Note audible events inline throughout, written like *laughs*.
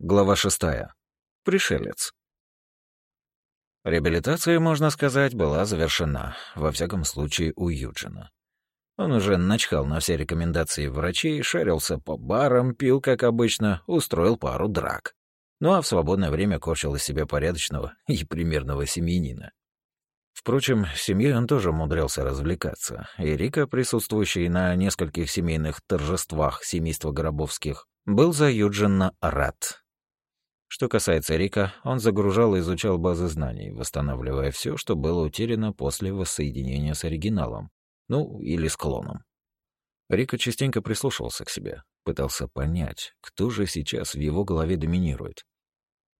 Глава шестая. Пришелец. Реабилитация, можно сказать, была завершена, во всяком случае у Юджина. Он уже начхал на все рекомендации врачей, шарился по барам, пил, как обычно, устроил пару драк. Ну а в свободное время корчил из себя порядочного *laughs* и примерного семьянина. Впрочем, с семьей он тоже умудрялся развлекаться, и Рика, присутствующий на нескольких семейных торжествах семейства Горобовских, был за Юджина рад. Что касается Рика, он загружал и изучал базы знаний, восстанавливая все, что было утеряно после воссоединения с оригиналом, ну, или с клоном. Рика частенько прислушивался к себе, пытался понять, кто же сейчас в его голове доминирует.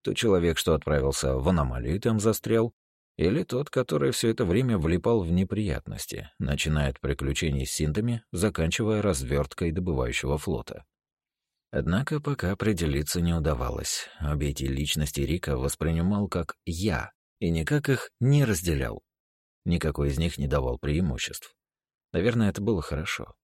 Тот человек, что отправился в аномалию и там застрял, или тот, который все это время влипал в неприятности, начиная от приключений с синтами, заканчивая разверткой добывающего флота. Однако пока определиться не удавалось. Обе эти личности Рика воспринимал как «я», и никак их не разделял. Никакой из них не давал преимуществ. Наверное, это было хорошо.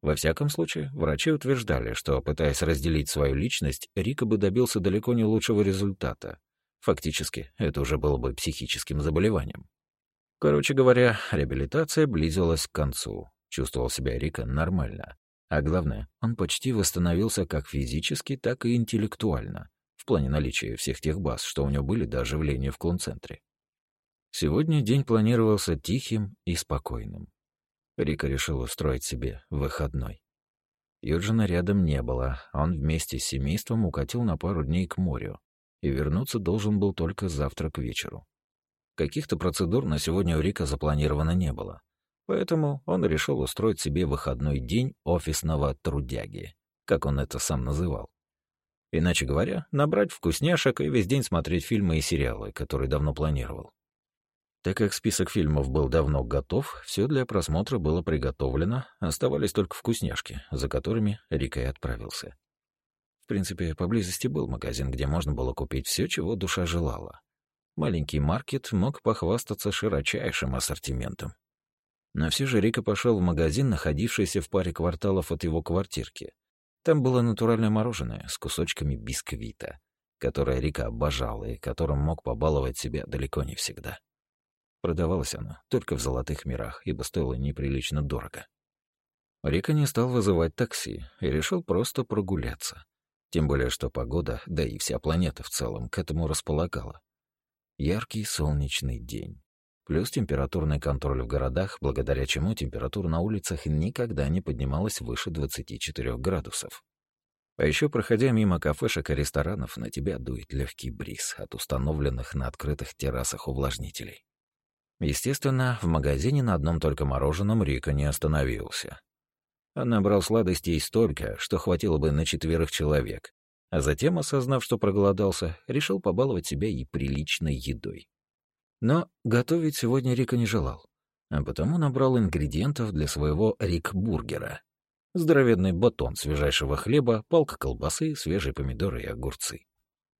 Во всяком случае, врачи утверждали, что, пытаясь разделить свою личность, Рика бы добился далеко не лучшего результата. Фактически, это уже было бы психическим заболеванием. Короче говоря, реабилитация близилась к концу. Чувствовал себя Рика нормально. А главное, он почти восстановился как физически, так и интеллектуально, в плане наличия всех тех баз, что у него были до оживления в клон-центре. Сегодня день планировался тихим и спокойным. Рика решил устроить себе выходной. Юджина рядом не было, он вместе с семейством укатил на пару дней к морю, и вернуться должен был только завтра к вечеру. Каких-то процедур на сегодня у Рика запланировано не было, Поэтому он решил устроить себе выходной день офисного трудяги, как он это сам называл. Иначе говоря, набрать вкусняшек и весь день смотреть фильмы и сериалы, которые давно планировал. Так как список фильмов был давно готов, все для просмотра было приготовлено, оставались только вкусняшки, за которыми Рика и отправился. В принципе, поблизости был магазин, где можно было купить все, чего душа желала. Маленький маркет мог похвастаться широчайшим ассортиментом. Но все же Рика пошел в магазин, находившийся в паре кварталов от его квартирки. Там было натуральное мороженое с кусочками бисквита, которое Рика обожал и которым мог побаловать себя далеко не всегда. Продавалось оно только в золотых мирах, ибо стоило неприлично дорого. Рика не стал вызывать такси и решил просто прогуляться. Тем более, что погода, да и вся планета в целом, к этому располагала. Яркий солнечный день. Плюс температурный контроль в городах, благодаря чему температура на улицах никогда не поднималась выше 24 градусов. А еще, проходя мимо кафешек и ресторанов, на тебя дует легкий бриз от установленных на открытых террасах увлажнителей. Естественно, в магазине на одном только мороженом Рика не остановился. Он набрал сладостей столько, что хватило бы на четверых человек, а затем, осознав, что проголодался, решил побаловать себя и приличной едой. Но готовить сегодня Рика не желал, а потому набрал ингредиентов для своего Рик-бургера. Здоровенный батон свежайшего хлеба, палка колбасы, свежие помидоры и огурцы.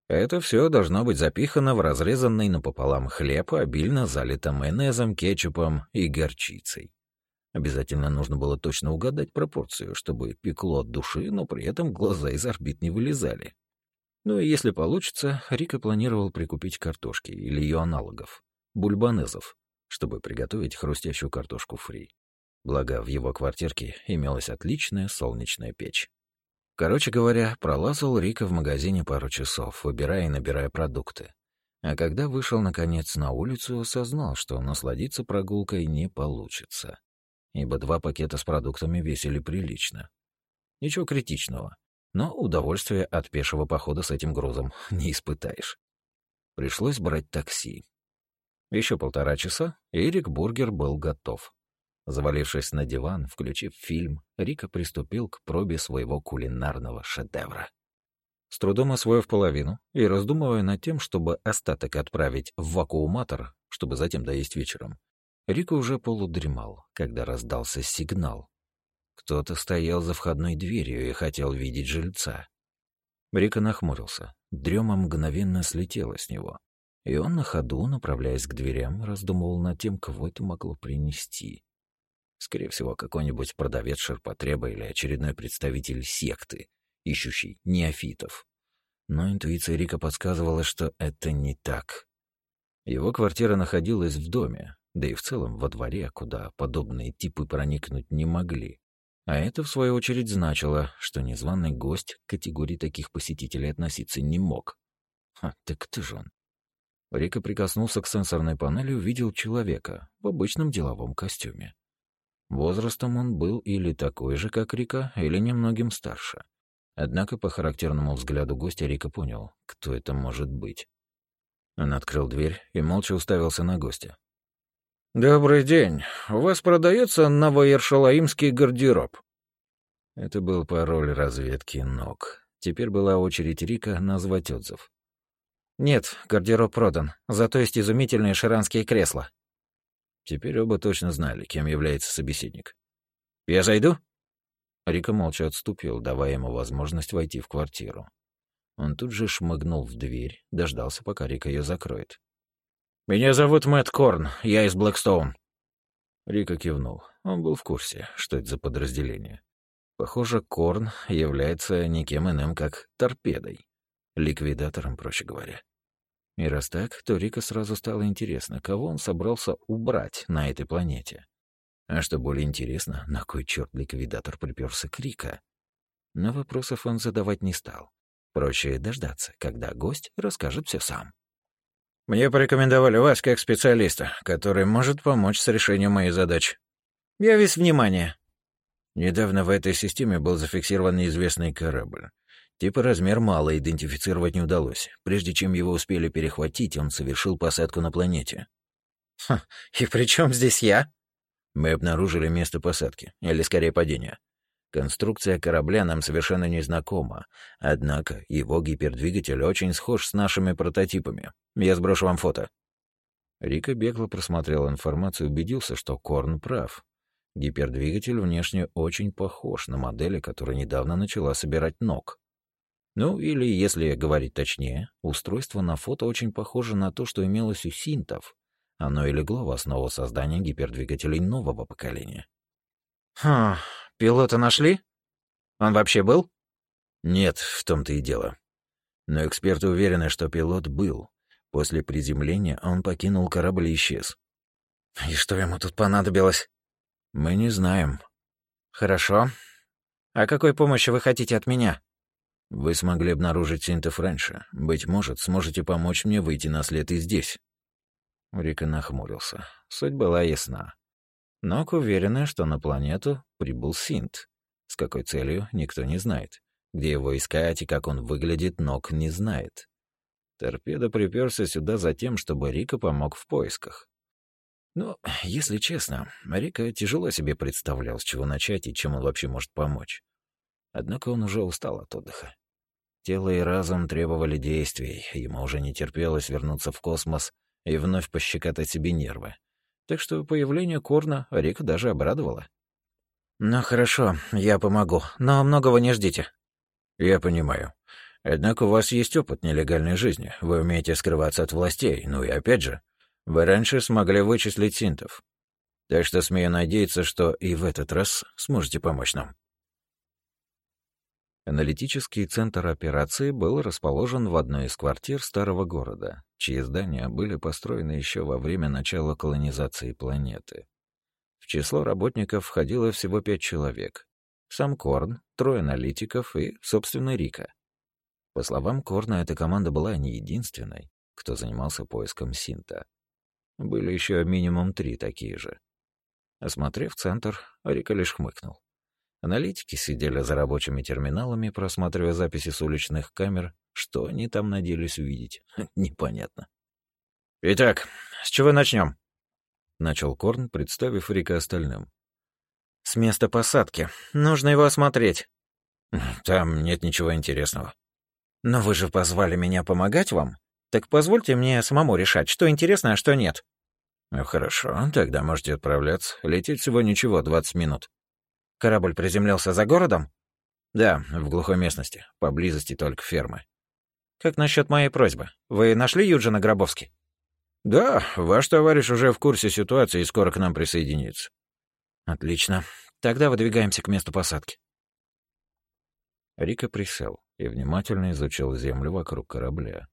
Это все должно быть запихано в разрезанный напополам хлеб, обильно залито майонезом, кетчупом и горчицей. Обязательно нужно было точно угадать пропорцию, чтобы пекло от души, но при этом глаза из орбит не вылезали. Ну и если получится, Рика планировал прикупить картошки или ее аналогов бульбанезов, чтобы приготовить хрустящую картошку фри. Благо, в его квартирке имелась отличная солнечная печь. Короче говоря, пролазал Рика в магазине пару часов, выбирая и набирая продукты. А когда вышел, наконец, на улицу, осознал, что насладиться прогулкой не получится. Ибо два пакета с продуктами весили прилично. Ничего критичного, но удовольствия от пешего похода с этим грузом *laughs* не испытаешь. Пришлось брать такси. Еще полтора часа, и Эрик Бургер был готов. Завалившись на диван, включив фильм, Рика приступил к пробе своего кулинарного шедевра. С трудом освоив половину и раздумывая над тем, чтобы остаток отправить в вакууматор, чтобы затем доесть вечером, Рика уже полудремал, когда раздался сигнал. Кто-то стоял за входной дверью и хотел видеть жильца. Рика нахмурился. Дрема мгновенно слетела с него. И он на ходу, направляясь к дверям, раздумывал над тем, кого это могло принести. Скорее всего, какой-нибудь продавец ширпотреба или очередной представитель секты, ищущий неофитов. Но интуиция Рика подсказывала, что это не так. Его квартира находилась в доме, да и в целом во дворе, куда подобные типы проникнуть не могли. А это, в свою очередь, значило, что незваный гость к категории таких посетителей относиться не мог. Ха, так кто же он? Рика прикоснулся к сенсорной панели и увидел человека в обычном деловом костюме. Возрастом он был или такой же, как Рика, или немногим старше. Однако по характерному взгляду гостя Рика понял, кто это может быть. Он открыл дверь и молча уставился на гостя. «Добрый день. У вас продается новоершалаимский гардероб?» Это был пароль разведки ног. Теперь была очередь Рика назвать отзыв. «Нет, гардероб продан, зато есть изумительные ширанские кресла». Теперь оба точно знали, кем является собеседник. «Я зайду?» Рика молча отступил, давая ему возможность войти в квартиру. Он тут же шмыгнул в дверь, дождался, пока Рика ее закроет. «Меня зовут Мэтт Корн, я из Блэкстоун». Рика кивнул. Он был в курсе, что это за подразделение. Похоже, Корн является никем иным, как торпедой. Ликвидатором, проще говоря. И раз так, то Рика сразу стало интересно, кого он собрался убрать на этой планете. А что более интересно, на кой черт ликвидатор приперся к Рика? Но вопросов он задавать не стал. Проще дождаться, когда гость расскажет все сам. «Мне порекомендовали вас как специалиста, который может помочь с решением моей задачи. Я весь внимание». Недавно в этой системе был зафиксирован неизвестный корабль. Типа размер мало идентифицировать не удалось. Прежде чем его успели перехватить, он совершил посадку на планете. «Ха, и при чем здесь я?» Мы обнаружили место посадки, или скорее падения. Конструкция корабля нам совершенно не знакома, однако его гипердвигатель очень схож с нашими прототипами. Я сброшу вам фото. Рика бегло просмотрел информацию и убедился, что Корн прав. Гипердвигатель внешне очень похож на модели, которая недавно начала собирать ног. Ну, или, если говорить точнее, устройство на фото очень похоже на то, что имелось у синтов, оно и легло в основу создания гипердвигателей нового поколения. «Хм, пилота нашли? Он вообще был?» «Нет, в том-то и дело. Но эксперты уверены, что пилот был. После приземления он покинул корабль и исчез». «И что ему тут понадобилось?» «Мы не знаем». «Хорошо. А какой помощи вы хотите от меня?» «Вы смогли обнаружить синтов раньше. Быть может, сможете помочь мне выйти на след и здесь». Рика нахмурился. Суть была ясна. Нок уверена, что на планету прибыл Синт. С какой целью, никто не знает. Где его искать и как он выглядит, Нок не знает. Торпеда приперся сюда за тем, чтобы Рика помог в поисках. Ну, если честно, Рика тяжело себе представлял, с чего начать и чем он вообще может помочь. Однако он уже устал от отдыха. Тело и разум требовали действий, ему уже не терпелось вернуться в космос и вновь пощекотать себе нервы. Так что появление Корна Рика даже обрадовало. «Ну хорошо, я помогу, но многого не ждите». «Я понимаю. Однако у вас есть опыт нелегальной жизни, вы умеете скрываться от властей, ну и опять же, вы раньше смогли вычислить синтов. Так что смею надеяться, что и в этот раз сможете помочь нам». Аналитический центр операции был расположен в одной из квартир старого города, чьи здания были построены еще во время начала колонизации планеты. В число работников входило всего пять человек. Сам Корн, трое аналитиков и, собственно, Рика. По словам Корна, эта команда была не единственной, кто занимался поиском Синта. Были еще минимум три такие же. Осмотрев центр, Рика лишь хмыкнул. Аналитики сидели за рабочими терминалами, просматривая записи с уличных камер. Что они там надеялись увидеть, непонятно. «Итак, с чего начнем? начал Корн, представив Рика остальным. «С места посадки. Нужно его осмотреть». «Там нет ничего интересного». «Но вы же позвали меня помогать вам. Так позвольте мне самому решать, что интересно, а что нет». «Ну, «Хорошо, тогда можете отправляться. Лететь всего ничего, 20 минут». Корабль приземлился за городом? Да, в глухой местности, поблизости только фермы. Как насчет моей просьбы? Вы нашли Юджина Гробовски? Да, ваш товарищ уже в курсе ситуации и скоро к нам присоединится. Отлично. Тогда выдвигаемся к месту посадки. Рика присел. и внимательно изучил землю вокруг корабля.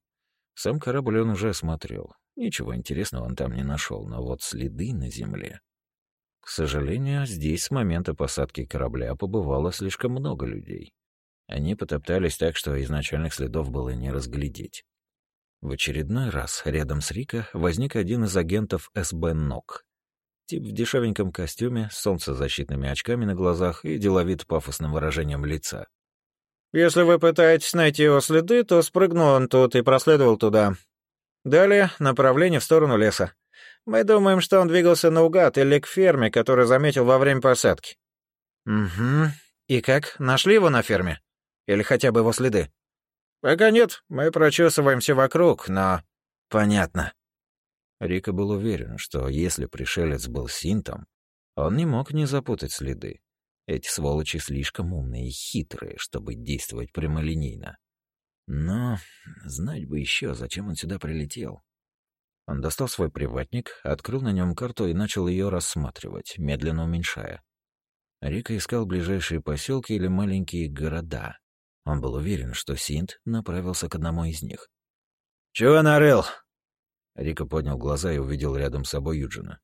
Сам корабль он уже осмотрел. Ничего интересного он там не нашел, но вот следы на земле. К сожалению, здесь с момента посадки корабля побывало слишком много людей. Они потоптались так, что изначальных следов было не разглядеть. В очередной раз рядом с Рика возник один из агентов СБ НОК. Тип в дешевеньком костюме, солнцезащитными очками на глазах и деловит пафосным выражением лица. «Если вы пытаетесь найти его следы, то спрыгнул он тут и проследовал туда. Далее направление в сторону леса. Мы думаем, что он двигался наугад или к ферме, которую заметил во время посадки». «Угу. И как, нашли его на ферме?» Или хотя бы его следы? Пока нет, мы прочесываемся вокруг, но... Понятно. Рика был уверен, что если пришелец был синтом, он не мог не запутать следы. Эти сволочи слишком умные и хитрые, чтобы действовать прямолинейно. Но знать бы еще, зачем он сюда прилетел. Он достал свой приватник, открыл на нем карту и начал ее рассматривать, медленно уменьшая. Рика искал ближайшие поселки или маленькие города, он был уверен, что Синт направился к одному из них. «Чего нарыл?» Рика поднял глаза и увидел рядом с собой Юджина.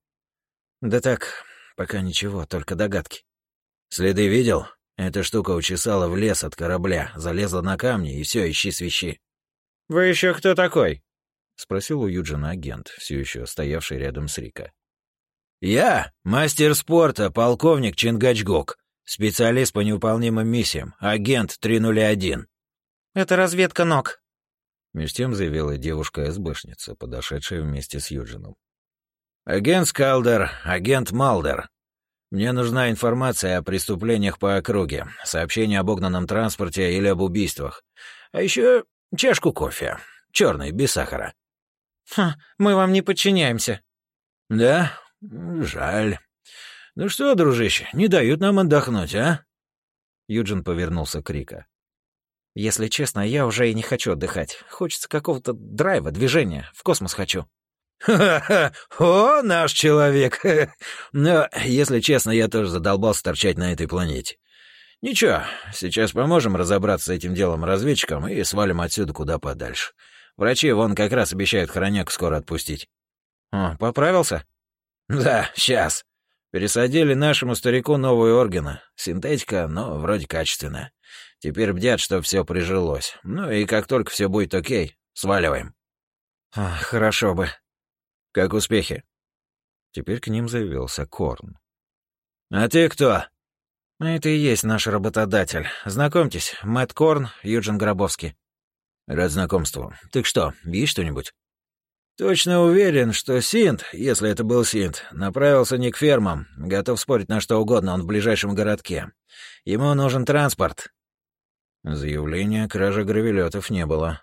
«Да так, пока ничего, только догадки». «Следы видел? Эта штука учесала в лес от корабля, залезла на камни и все, ищи свищи». «Вы еще кто такой?» — спросил у Юджина агент, все еще стоявший рядом с Рика. «Я — мастер спорта, полковник Чингачгук. Специалист по невыполнимым миссиям. Агент 301. Это разведка ног. Меж тем заявила девушка-СБшница, подошедшая вместе с Юджином. Агент Скалдер, агент Малдер. Мне нужна информация о преступлениях по округе, сообщение об огненном транспорте или об убийствах. А еще чашку кофе. Черный, без сахара. Ха, мы вам не подчиняемся. Да? Жаль. «Ну что, дружище, не дают нам отдохнуть, а?» Юджин повернулся к Рика. «Если честно, я уже и не хочу отдыхать. Хочется какого-то драйва, движения. В космос хочу». «Ха-ха! О, наш человек! *laughs* Но, если честно, я тоже задолбался торчать на этой планете. Ничего, сейчас поможем разобраться с этим делом разведчикам и свалим отсюда куда подальше. Врачи вон как раз обещают хороняку скоро отпустить». «О, поправился?» «Да, сейчас. Пересадили нашему старику новые органы. Синтетика, но вроде качественная. Теперь бдят, что все прижилось. Ну и как только все будет окей, сваливаем. А, хорошо бы. Как успехи? Теперь к ним заявился Корн. А ты кто? Это и есть наш работодатель. Знакомьтесь, Мэтт Корн, Юджин Гробовский. Рад знакомству. Так что, есть что-нибудь? Точно уверен, что Синт, если это был Синт, направился не к фермам. Готов спорить на что угодно, он в ближайшем городке. Ему нужен транспорт. Заявления о краже гравелетов не было.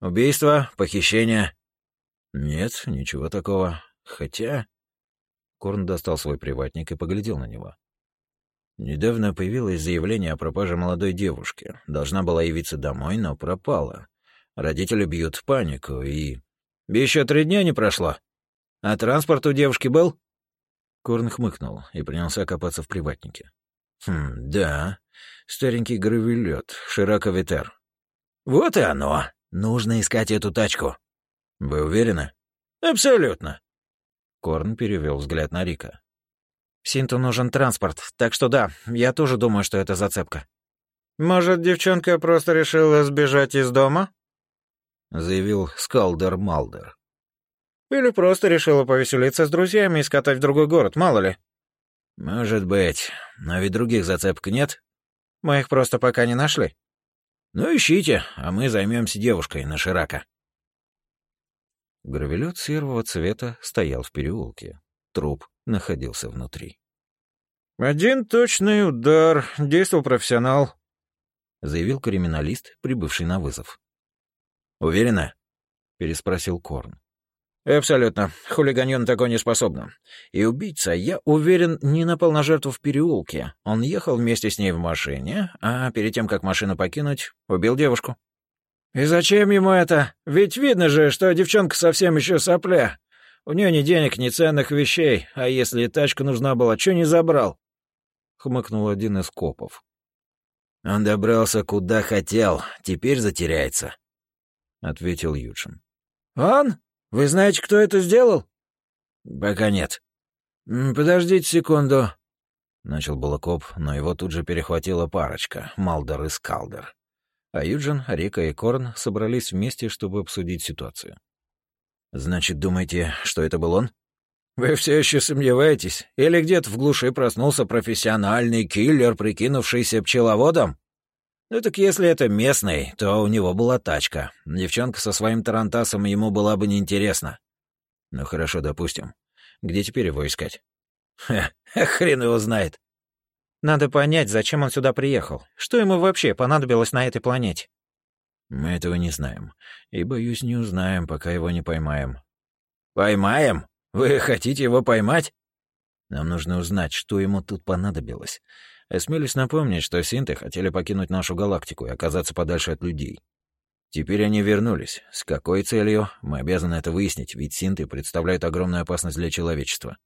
Убийство, похищение. Нет, ничего такого. Хотя... Корн достал свой приватник и поглядел на него. Недавно появилось заявление о пропаже молодой девушки. Должна была явиться домой, но пропала. Родители бьют в панику и... Еще три дня не прошло. А транспорт у девушки был?» Корн хмыкнул и принялся копаться в приватнике. «Хм, да. Старенький гравелет, Широко Витер». «Вот и оно. Нужно искать эту тачку». «Вы уверены?» «Абсолютно». Корн перевел взгляд на Рика. «Синту нужен транспорт, так что да, я тоже думаю, что это зацепка». «Может, девчонка просто решила сбежать из дома?» — заявил Скалдер Малдер. «Или просто решила повеселиться с друзьями и скатать в другой город, мало ли». «Может быть. Но ведь других зацепок нет?» «Мы их просто пока не нашли». «Ну, ищите, а мы займемся девушкой на Ширака». Гравелет серого цвета стоял в переулке. Труп находился внутри. «Один точный удар. Действовал профессионал», — заявил криминалист, прибывший на вызов. «Уверена?» — переспросил Корн. «Абсолютно. Хулиганье на такое не способно. И убийца, я уверен, не напал на жертву в переулке. Он ехал вместе с ней в машине, а перед тем, как машину покинуть, убил девушку». «И зачем ему это? Ведь видно же, что девчонка совсем еще сопля. У нее ни денег, ни ценных вещей, а если тачка нужна была, что не забрал?» — хмыкнул один из копов. Он добрался куда хотел, теперь затеряется», — ответил Юджин. «Он? Вы знаете, кто это сделал?» «Пока нет». «Подождите секунду», — начал Балакоп, но его тут же перехватила парочка — Малдер и Скалдер. А Юджин, Рика и Корн собрались вместе, чтобы обсудить ситуацию. «Значит, думаете, что это был он?» «Вы все еще сомневаетесь? Или где-то в глуши проснулся профессиональный киллер, прикинувшийся пчеловодом?» «Ну так если это местный, то у него была тачка. Девчонка со своим тарантасом ему была бы неинтересна». «Ну хорошо, допустим. Где теперь его искать?» «Ха, хрен его знает». «Надо понять, зачем он сюда приехал. Что ему вообще понадобилось на этой планете?» «Мы этого не знаем. И, боюсь, не узнаем, пока его не поймаем». «Поймаем?» Вы хотите его поймать? Нам нужно узнать, что ему тут понадобилось. Осмелюсь напомнить, что синты хотели покинуть нашу галактику и оказаться подальше от людей. Теперь они вернулись. С какой целью? Мы обязаны это выяснить, ведь синты представляют огромную опасность для человечества.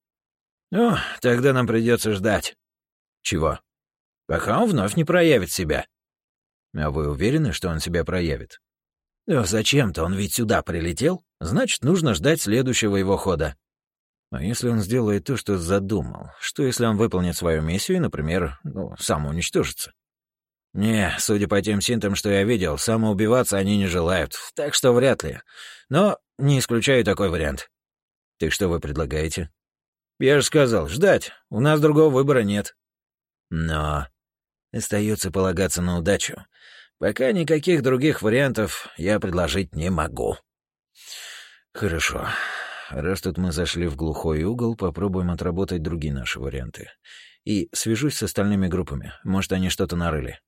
Ну, тогда нам придется ждать. Чего? Пока он вновь не проявит себя. А вы уверены, что он себя проявит? Ну, зачем-то он ведь сюда прилетел. Значит, нужно ждать следующего его хода. А если он сделает то, что задумал? Что если он выполнит свою миссию и, например, ну, самоуничтожится? Не, судя по тем синтам, что я видел, самоубиваться они не желают, так что вряд ли. Но не исключаю такой вариант. Так что вы предлагаете? Я же сказал, ждать. У нас другого выбора нет. Но остается полагаться на удачу. Пока никаких других вариантов я предложить не могу. Хорошо. Раз тут мы зашли в глухой угол, попробуем отработать другие наши варианты. И свяжусь с остальными группами. Может, они что-то нарыли.